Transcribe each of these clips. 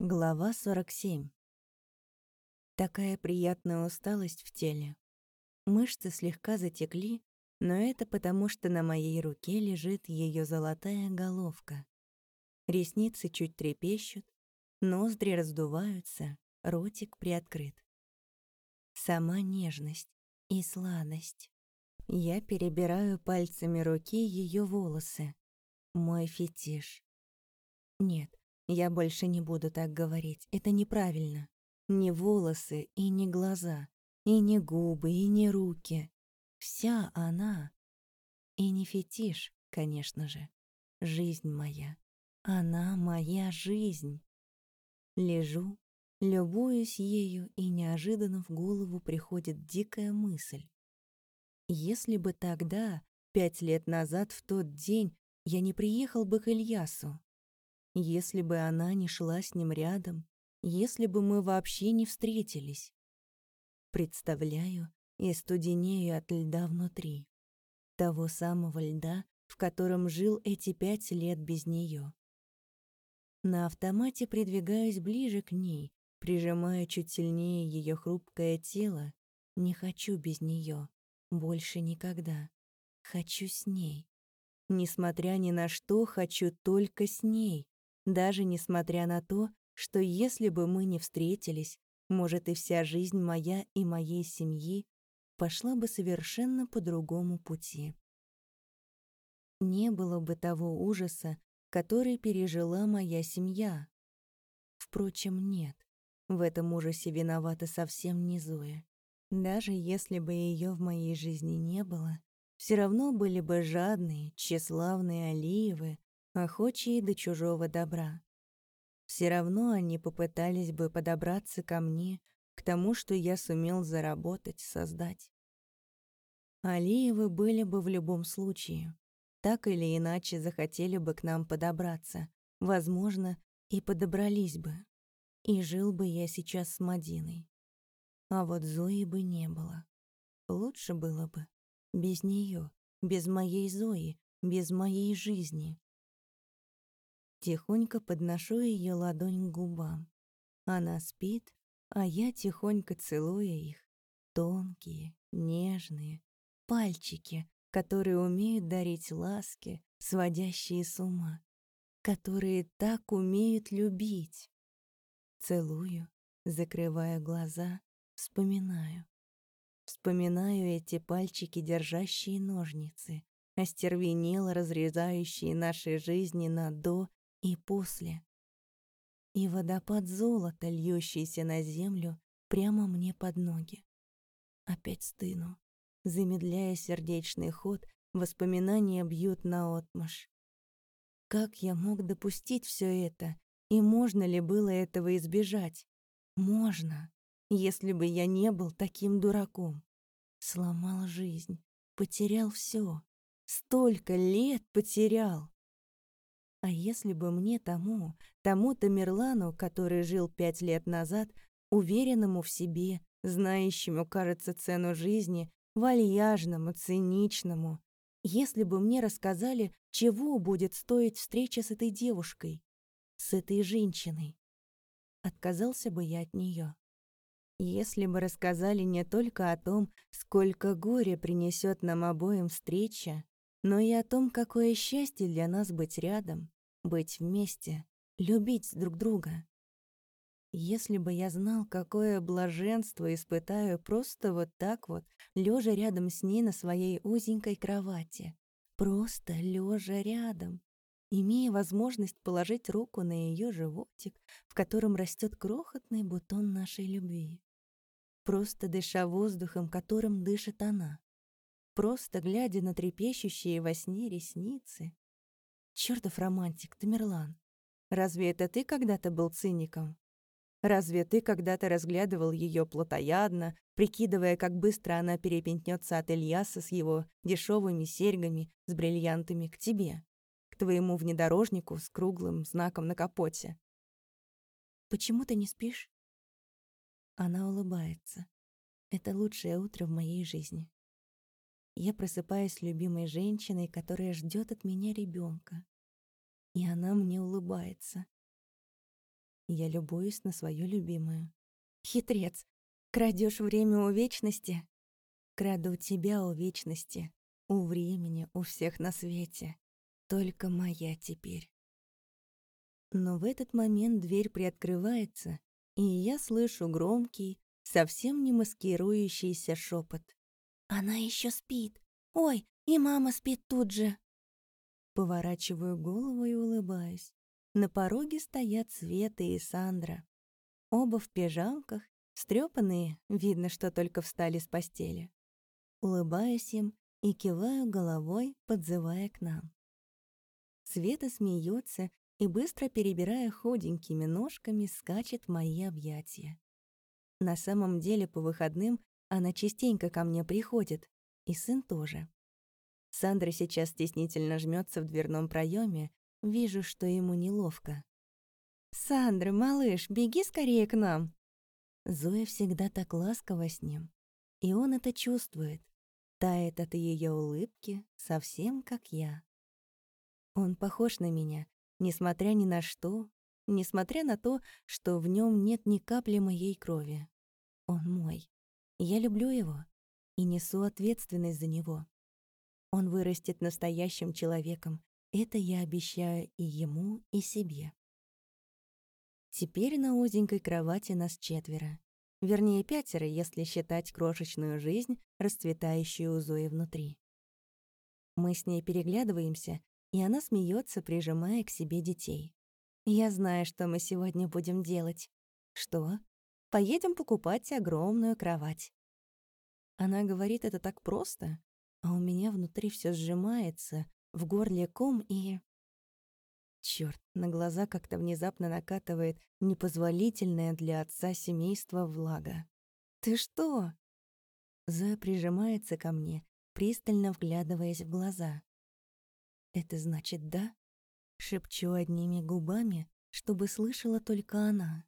Глава 47. Такая приятная усталость в теле. Мышцы слегка затекли, но это потому, что на моей руке лежит ее золотая головка. Ресницы чуть трепещут, ноздри раздуваются, ротик приоткрыт. Сама нежность и сладость. Я перебираю пальцами руки ее волосы. Мой фетиш. Нет, я больше не буду так говорить, это неправильно. Не волосы и не глаза, и не губы, и не руки. Вся она. И не фетиш, конечно же. Жизнь моя. Она моя жизнь. Лежу, любуюсь ею, и неожиданно в голову приходит дикая мысль. Если бы тогда, пять лет назад, в тот день, я не приехал бы к Ильясу, если бы она не шла с ним рядом, если бы мы вообще не встретились. Представляю и студенею от льда внутри. Того самого льда, в котором жил эти пять лет без нее. На автомате придвигаюсь ближе к ней, прижимая чуть сильнее ее хрупкое тело. Не хочу без нее, больше никогда. Хочу с ней. Несмотря ни на что, хочу только с ней даже несмотря на то, что если бы мы не встретились, может, и вся жизнь моя и моей семьи пошла бы совершенно по другому пути. Не было бы того ужаса, который пережила моя семья. Впрочем, нет, в этом ужасе виновата совсем не Зоя. Даже если бы ее в моей жизни не было, все равно были бы жадные, тщеславные Алиевы, охочие до чужого добра. Все равно они попытались бы подобраться ко мне, к тому, что я сумел заработать, создать. Алиевы были бы в любом случае. Так или иначе захотели бы к нам подобраться. Возможно, и подобрались бы. И жил бы я сейчас с Мадиной. А вот Зои бы не было. Лучше было бы. Без нее, без моей Зои, без моей жизни. Тихонько подношу ее ладонь к губам. Она спит, а я тихонько целую их. Тонкие, нежные, пальчики, которые умеют дарить ласки, сводящие с ума, которые так умеют любить. Целую, закрывая глаза, вспоминаю. Вспоминаю эти пальчики, держащие ножницы, остервенело разрезающие наши жизни на «до» и после. И водопад золота, льющийся на землю прямо мне под ноги. Опять стыну. Замедляя сердечный ход, воспоминания бьют наотмашь. Как я мог допустить все это? И можно ли было этого избежать? Можно, если бы я не был таким дураком. Сломал жизнь, потерял все. Столько лет потерял. А если бы мне тому, тому-то Мерлану, который жил пять лет назад, уверенному в себе, знающему, кажется, цену жизни, вальяжному, циничному, если бы мне рассказали, чего будет стоить встреча с этой девушкой, с этой женщиной, отказался бы я от нее. Если бы рассказали не только о том, сколько горя принесет нам обоим встреча, но и о том, какое счастье для нас быть рядом, быть вместе, любить друг друга. Если бы я знал, какое блаженство испытаю просто вот так вот, лежа рядом с ней на своей узенькой кровати, просто лежа рядом, имея возможность положить руку на ее животик, в котором растет крохотный бутон нашей любви, просто дыша воздухом, которым дышит она, просто глядя на трепещущие во сне ресницы. Чёртов романтик, Тамерлан. Разве это ты когда-то был циником? Разве ты когда-то разглядывал ее плотоядно, прикидывая, как быстро она перепентнется от Ильяса с его дешевыми серьгами с бриллиантами к тебе, к твоему внедорожнику с круглым знаком на капоте? Почему ты не спишь? Она улыбается. Это лучшее утро в моей жизни. Я просыпаюсь любимой женщиной, которая ждет от меня ребенка. И она мне улыбается. Я любуюсь на свою любимую. Хитрец, крадешь время у вечности? Краду тебя у вечности, у времени, у всех на свете. Только моя теперь. Но в этот момент дверь приоткрывается, и я слышу громкий, совсем не маскирующийся шепот. «Она еще спит! Ой, и мама спит тут же!» Поворачиваю голову и улыбаюсь. На пороге стоят Света и Сандра. Оба в пижамках, стрёпанные, видно, что только встали с постели. Улыбаюсь им и киваю головой, подзывая к нам. Света смеется и, быстро перебирая худенькими ножками, скачет в мои объятия. На самом деле, по выходным она частенько ко мне приходит, и сын тоже. Сандра сейчас стеснительно жмется в дверном проеме, вижу, что ему неловко. «Сандра, малыш, беги скорее к нам!» Зоя всегда так ласково с ним, и он это чувствует, тает от ее улыбки, совсем как я. Он похож на меня, несмотря ни на что, несмотря на то, что в нем нет ни капли моей крови. Он мой. Я люблю его и несу ответственность за него. Он вырастет настоящим человеком. Это я обещаю и ему, и себе. Теперь на узенькой кровати нас четверо. Вернее, пятеро, если считать крошечную жизнь, расцветающую у Зои внутри. Мы с ней переглядываемся, и она смеется, прижимая к себе детей. «Я знаю, что мы сегодня будем делать». «Что?» «Поедем покупать огромную кровать». Она говорит это так просто, а у меня внутри все сжимается, в горле ком и... Черт, на глаза как-то внезапно накатывает непозволительное для отца семейства влага. «Ты что?» Зоя прижимается ко мне, пристально вглядываясь в глаза. «Это значит да?» Шепчу одними губами, чтобы слышала только она.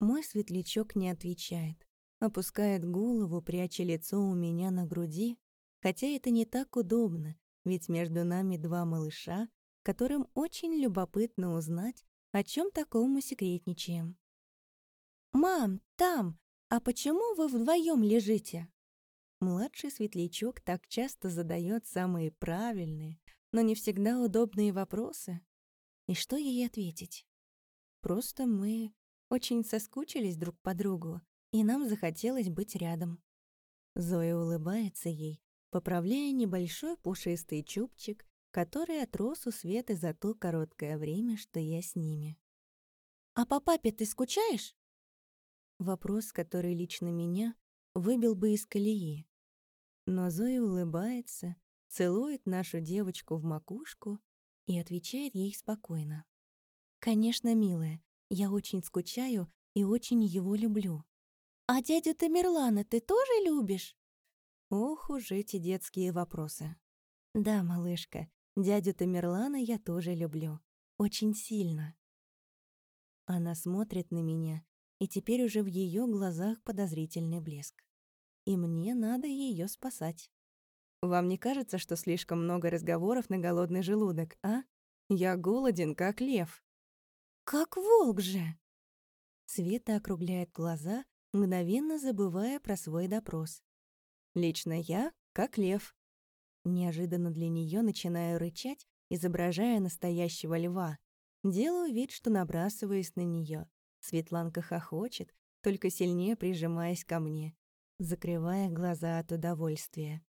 Мой светлячок не отвечает, опускает голову, пряча лицо у меня на груди Хотя это не так удобно, ведь между нами два малыша, которым очень любопытно узнать, о чем таком мы секретничаем. «Мам, там! А почему вы вдвоем лежите?» Младший светлячок так часто задает самые правильные, но не всегда удобные вопросы. И что ей ответить? Просто мы очень соскучились друг по другу, и нам захотелось быть рядом. Зоя улыбается ей, поправляя небольшой пушистый чубчик, который отрос у Светы за то короткое время, что я с ними. «А по папе ты скучаешь?» Вопрос, который лично меня выбил бы из колеи. Но Зоя улыбается, целует нашу девочку в макушку и отвечает ей спокойно. «Конечно, милая, я очень скучаю и очень его люблю». «А дядю Тамерлана ты тоже любишь?» Ох уж эти детские вопросы. Да, малышка, дядю Тамерлана я тоже люблю. Очень сильно. Она смотрит на меня, и теперь уже в ее глазах подозрительный блеск. И мне надо ее спасать. Вам не кажется, что слишком много разговоров на голодный желудок, а? Я голоден, как лев. Как волк же! Света округляет глаза, мгновенно забывая про свой допрос. Лично я как лев. Неожиданно для нее начинаю рычать, изображая настоящего льва. Делаю вид, что набрасываюсь на нее. Светланка хохочет, только сильнее прижимаясь ко мне, закрывая глаза от удовольствия.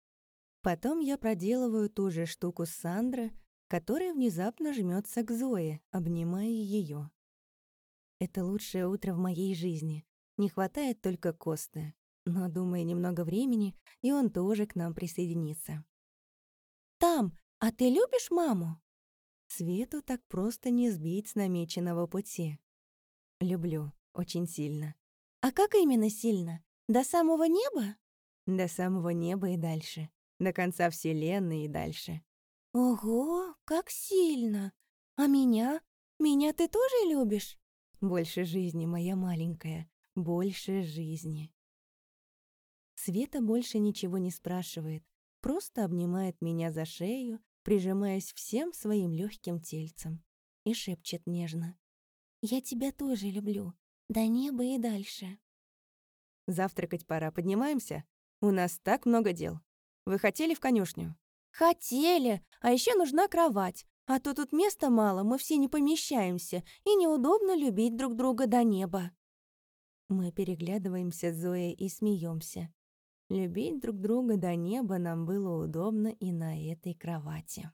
Потом я проделываю ту же штуку с Сандро, которая внезапно жмется к Зое, обнимая ее. Это лучшее утро в моей жизни. Не хватает только Косты но, думая немного времени, и он тоже к нам присоединится. «Там, а ты любишь маму?» Свету так просто не сбить с намеченного пути. «Люблю, очень сильно». «А как именно сильно? До самого неба?» «До самого неба и дальше. До конца Вселенной и дальше». «Ого, как сильно! А меня? Меня ты тоже любишь?» «Больше жизни, моя маленькая, больше жизни». Света больше ничего не спрашивает, просто обнимает меня за шею, прижимаясь всем своим легким тельцем, и шепчет нежно. Я тебя тоже люблю. До неба и дальше. Завтракать пора, поднимаемся? У нас так много дел. Вы хотели в конюшню? Хотели, а еще нужна кровать. А то тут места мало, мы все не помещаемся, и неудобно любить друг друга до неба. Мы переглядываемся с Зоей и смеемся. Любить друг друга до неба нам было удобно и на этой кровати.